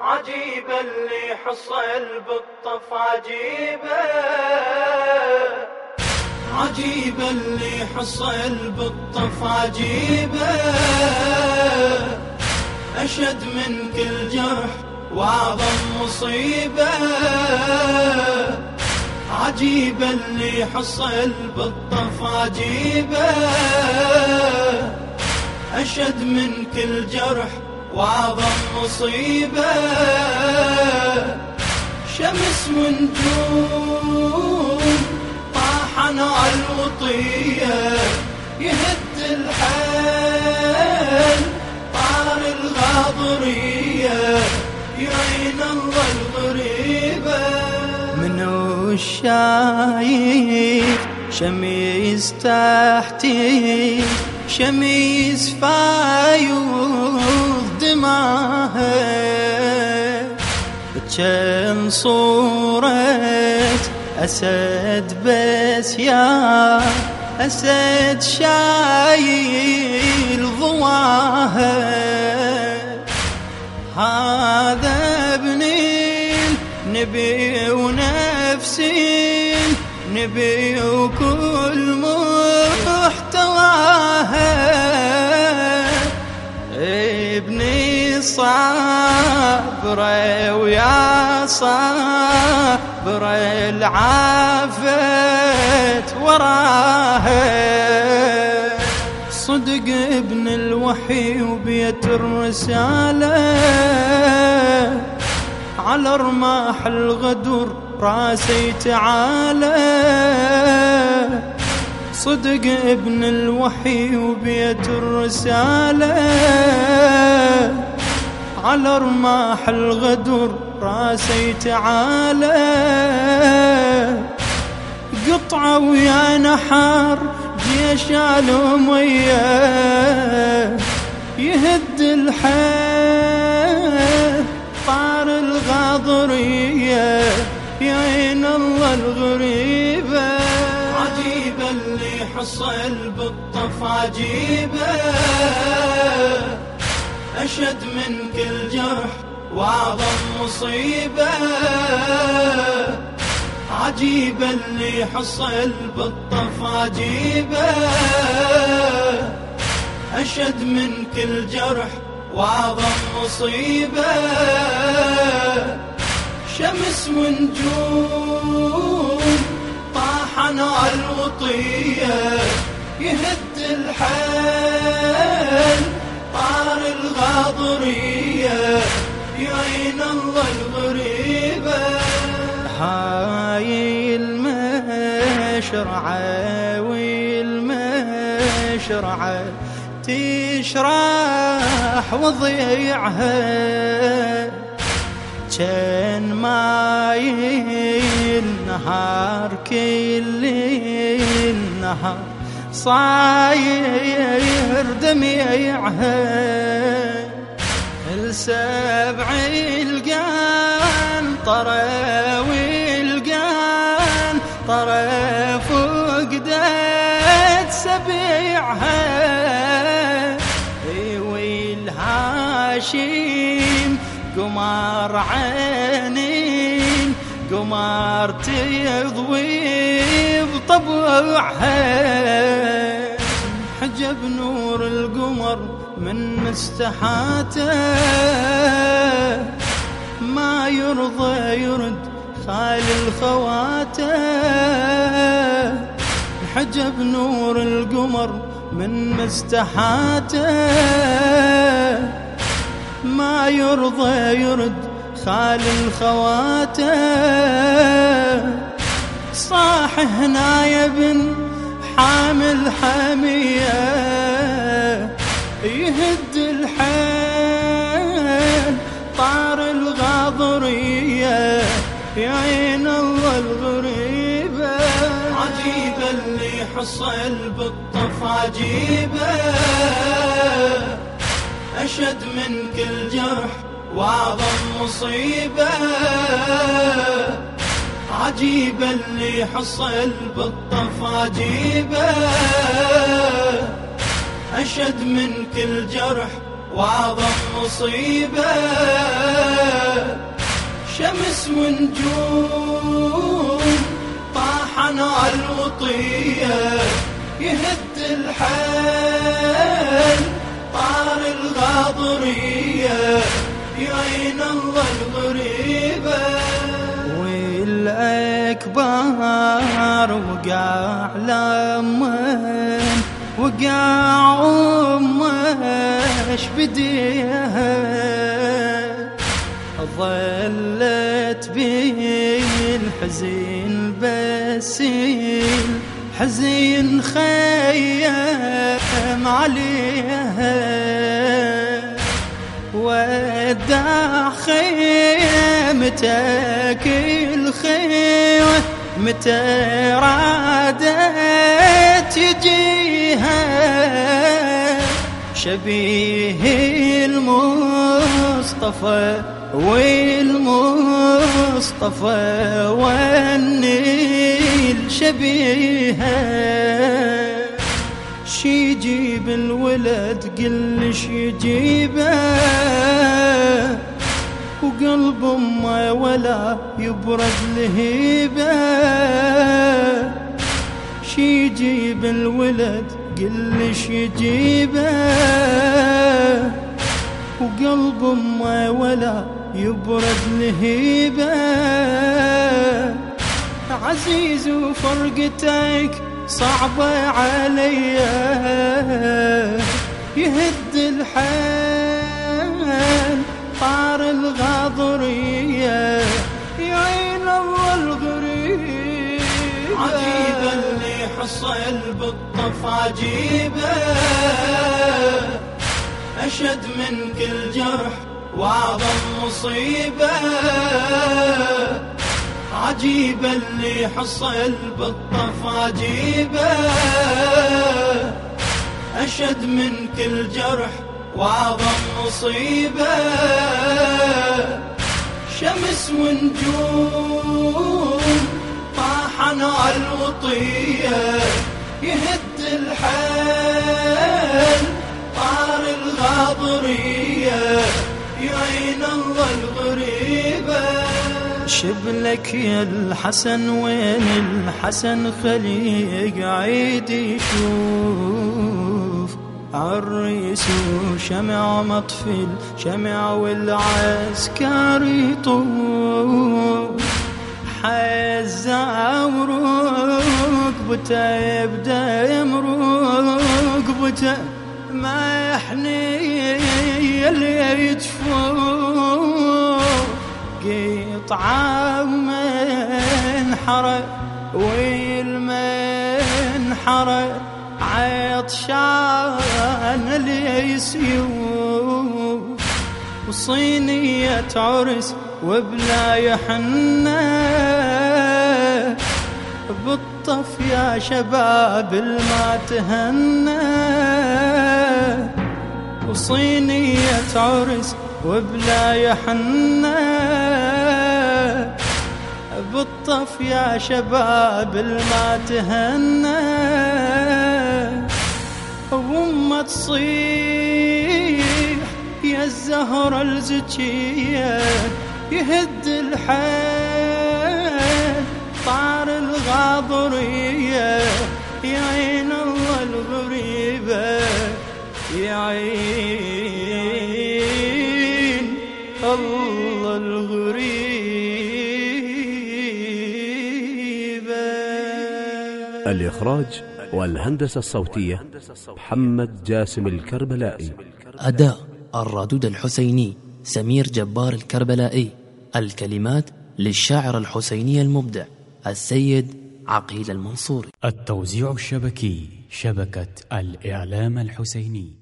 عجيبة اللي حصل بالطف عجيبة عجيبة اللي حصل بالطف عجيبة أشد من كل جرح وأعظم مصيبة. عجيبة اللي حصل بالطف عجيبة أشد من كل جرح وأعظم مصيبة. شمس ونجوم طاحنا الوطية. يهد الحال طار الغاضرية. يعين الله الغريبة. منو الشايف شميس تحتي شميس فايوض دماها كان صورة أسد بس يا أسد شايل ضواها هذا ابن النبي ونفسي نبي وكل صابرة ويا صابرة العافت وراها صدق ابن الوحي وبيت الرسالة. على رماح الغدر راسي تعالى. صدق ابن الوحي وبيت الرسالة. على رماح الغدر راسي تعالى قطعة ويا نحار جيش الأمية يهد الحيل طار الغاضرية يا عين الله الغريبة. عجيبة اللي حصل بالطف عجيبة. أشد من كل جرح وأعظم مصيبة. عجيبة اللي حصل بالطف عجيبة. أشد من كل جرح وأعظم مصيبة. شمس ونجوم طاحنا الوطية يهد الحال يعين الله الغريبة. هاي المشرعة والمشرعة تشرح وضيعها. كان ماي النهار كل النهار صاير دميعها. السبع القان طرى والقان طرى فقدت سبيعها. والهاشم قمر عينين قمر تضوي بطبعها حجب نور القمر من مستحاته ما يرضى يرد خال الخواته. حجب نور القمر من مستحاته ما يرضى يرد خال الخواته. صاح هنا يا ابن حامل حمية يا عين الله الغريبة. عجيبة اللي حصل بالطف عجيبة. أشد من كل جرح وأعظم مصيبة. عجيبة اللي حصل بالطف عجيبة. أشد من كل جرح وأعظم مصيبة. شمس ونجوم طاحنا الوطية يهد الحال طار الغاضرية يعين الله الغريبة. والأكبر وقع لمن وقع أمه بديها؟ ظلت بالحزين بسيل حزين خيم عليها. ودع خيمتك الخيمة متى رادت تجيها. شبيه المصطفى والمصطفى والنيل شبيهة. شي يجيب الولد قل شي يجيبه وقلب امه ولا يبرد لهيبة. شي يجيب الولد قل شي يجيبه وقلب امه ولا يبرد لهيبه عزيز وفرقتك صعبة علي. يهد الحال طار الغاضرية. يعين الله الغريب. عجيبا اللي حصل بالطف عجيبة أشد من كل جرح وأعظم مصيبة. عجيبة اللي حصل بالطف عجيبة. أشد من كل جرح وأعظم مصيبة. شمس ونجوم طاحنا الوطية يهد الحال يعين الله الغريبة. شبلك يا الحسن وين الحسن؟ خلي قاعد يشوف. عريس وشمع مطفل شمع والعسكر يطوف. حز وركبته يبدأ يمرق بته ما يحني اللي يتفوق قطعة من حرق والمن حرق عطشان اللي يسيوف وصينية عرس وبلا يحنى بالطف يا شباب الما تهنى. وصينية عرس وبلا يحنى. بالطف يا شباب الما تهنى. وما تصيح يا الزهرة الزكية يهد الحال طار الغاضرية يعين الله الغريبة يعين الإخراج والهندسة الصوتية محمد جاسم الكربلائي. أداء الرادود الحسيني سمير جبار الكربلائي. الكلمات للشاعر الحسيني المبدع السيد عقيل المنصوري. التوزيع الشبكي شبكة الإعلام الحسيني.